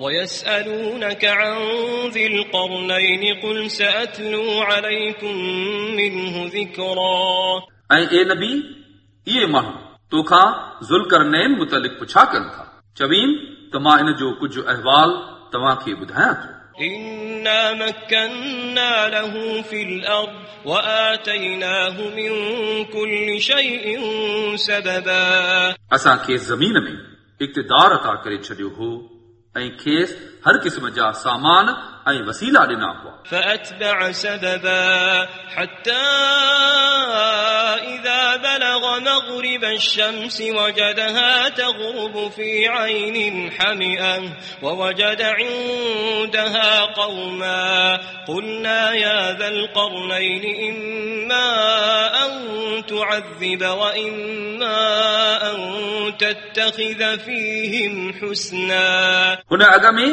ويسألونك عن ذي القرنين قل سأتلو عليكم منه ذكرا ऐं ए नबी इहे माण्हू तोखां ज़ुल्करनैन मुतलिक़ पुछा कनि था चवीन त मां इन जो कुझु अहवाल तव्हांखे ॿुधायां थो إنا مكنا له في الأرض وآتيناه من كل شيء سببا असां खेसि ज़मीन में इक़्तिदार अता करे छॾियो हो ऐं खेसि हर क़िस्म जा सामान ऐं वसीला ॾिना हुआ فأتبع سببا حتى إذا بلغ مغرب الشمس وجدها تغرب في عين حمئة ووجد عندها قوما قلنا يا ذا القرنين إما أن تعذب وإما أن تتخذ فيهم حسنا हुन अॻ में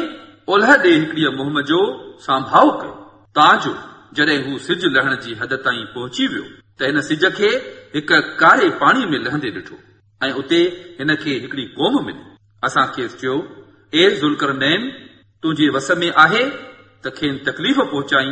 ओलह ॾे हिकिड़ीअ मुहिम जो सांभाउ कयो ताजो जॾहिं हू सिज लहण जी हद ताईं पहुची वियो त हिन सिज खे हिक कारे पाणी में लहंदे ॾिठो ऐं उते हिन खे हिकिड़ी क़ौम मिली असां खेसि चयो ए ज़ुल्कर नैन तुंहिंजे वस में आहे त खेनि तकलीफ़ पहुचाई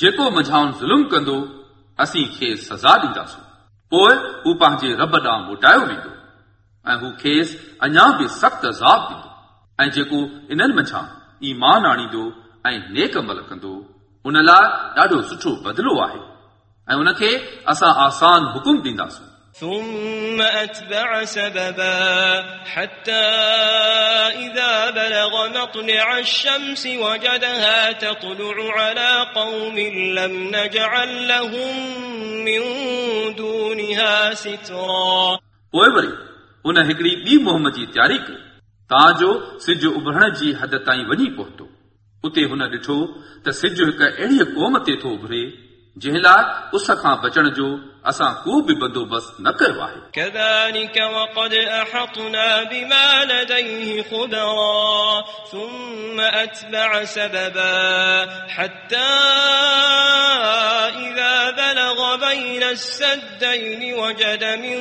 जेको मझाउन ज़ुल्म कंदो असीं खेसि सज़ा ॾींदासूं पोइ हू पंहिंजे रब ॾांहुं मोटायो वेंदो ऐं हू खेसि अञा बि सख़्तु अज़ाब ॾींदो ऐं जेको इन्हनि मझां ईमान आणींदो ऐं नेक अमल कंदो उन लाइ ॾाढो सुठो बदिलो आहे ऐं उनखे असां आसान हुकुम ॾींदासूं ثم أتبع سببا حتى إذا بلغ مطلع الشمس وجدها تطلع على قوم لم نجعل لهم من دونها سترا पोइ वरी हुन हिकिड़ी ॿी मुहिम जी तयारी कई ताजो सिज उभरण जी हद ताईं वञी पहुतो उते हुन ॾिठो त सिज हिक अहिड़ीअ क़ौम ते थो उभरे जंहिं लाइ उस खां बचण जो असां को बि बंदोबस्तु न कयो आहे كذلك وقد أحطنا بما لديه خبرا ثم أتبع سببا حتى إذا بلغ بين السدين وجد من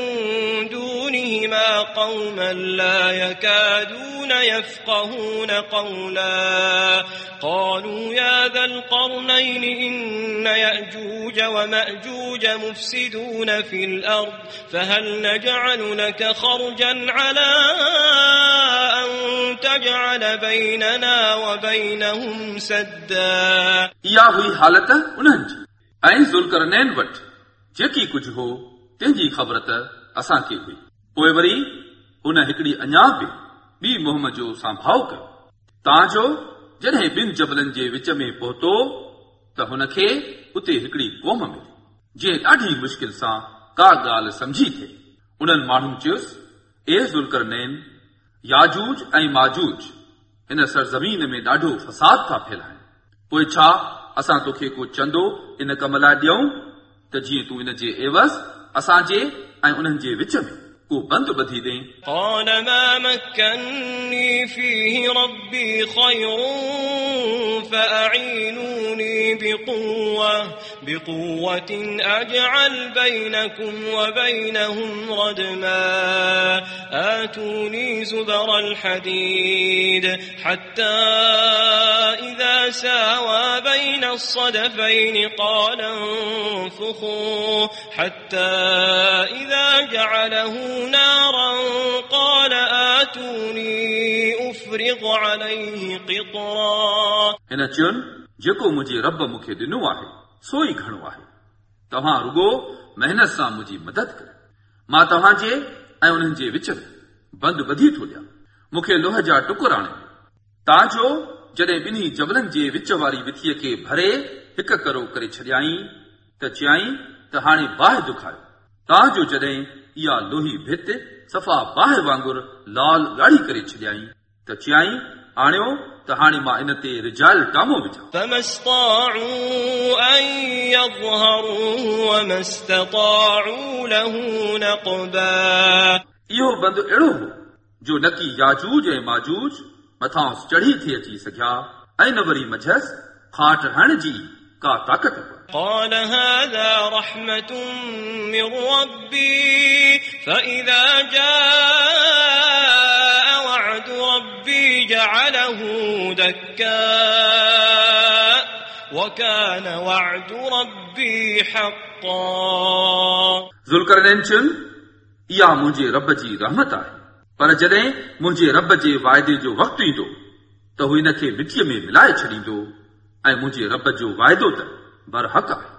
دونهما قوما لا يكادون يفقهون قولا قالوا يا ذا القرنين إن يأجوج ومأجوج مفسدون في الأرض فهل نجعل لك خرجا على أن تجعل بيننا وبينهم سدا इहा हुई हालत उन्हनि जी ऐं ज़ुल्करनैन वटि जेकी कुझु हो तंहिंजी ख़बर त असांखे हुई पोइ वरी हुन हिकिड़ी अञा बि ॿी मुहिम जो सांभाउ कयो ताजो जॾहिं ॿिनि जबलनि जे विच में पहुतो त हुनखे उते हिकिड़ी क़ौम मिली जीअं ॾाढी मुश्किल सां का ॻाल्हि समझी थिए उन्हनि माण्हुनि चयुसि ए ज़ुल्करनैन याजूज ऐं माजूज हिन सरज़मीन में ॾाढो फसाद था फैलाइनि पोइ छा असां तोखे को चंदो इन कम लाइ ॾियूं त जीअं तूं इन जे एवज़ असांजे ऐं उन्हनि जे विच में को बंदि ॿधी ॾे قال ما مكني فيه ربي خير فأعينوني بقوة بقوة أجعل بينكم وبينهم ردما آتوني زبر الحديد حتى إذا ساوى بين الصدفين قال انفخوا حتى إذا جعله نارا قال آتوني أفرغ عليه قطرا हिन चयुनि जेको मुंहिंजे रब मूंखे ॾिनो आहे सो ई घणो आहे तव्हां रुगो महिनत सां मुंहिंजी मदद कयो मां तव्हांजे ऐं उन्हनि जे विच में बंदि ॿधी थो ॾियां मूंखे लोह जा टुकुर आणे ताजो جد بہ جبلن کے ویچ والی کرو کر چھیائی چی باؤ تاج بت سفا باہ و لال گاڑھی کری چی تل ٹانگوار یہ بند اڑو جو نی یاجو ماجوج मथां चढ़ी थी अची सघिया ऐं न वरी मझसि खाट हणण जी का ताक़त हुई قال هذا رحمة من ربي فإذا جاء وعد ربي جعله دكاء وكان وعد ربي حقا ज़ुल्करनैन चयुनि इहा मुंहिंजे रब जी रहमत आहे पर जॾहिं मुंहिंजे रब जे वाइदे जो वक़्तु ईंदो त हू इन खे मिटीअ में मिलाए छॾींदो ऐं मुंहिंजे रब जो वाइदो त बरहक आहे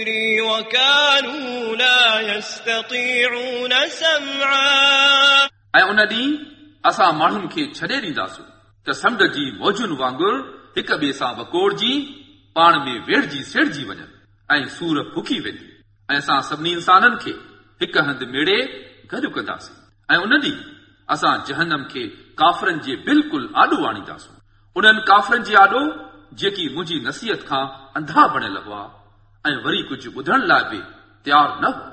ذكري وكانوا لا يستطيعون سمعا ऐं उन ॾींहुं असां माण्हुनि खे छॾे ॾींदासूं त समुंड जी मौजुनि वांगुरु हिक ॿिए सां वकोड़जी पाण में वेड़जी सेड़जी वञनि ऐं सूर फुकी वेंदी ऐं असां सभिनी इंसाननि खे हिक हंधि मेड़े गॾु कंदासीं ऐं उन ॾींहुं असां जहनम खे काफ़रनि जे बिल्कुलु आॾो आणींदासूं उन्हनि काफ़रनि जे आॾो जेकी मुंहिंजी नसीहत खां अंधा बणियल हुआ ऐं वरी कुझु ॿुधण लाइ बि तयारु न हुआ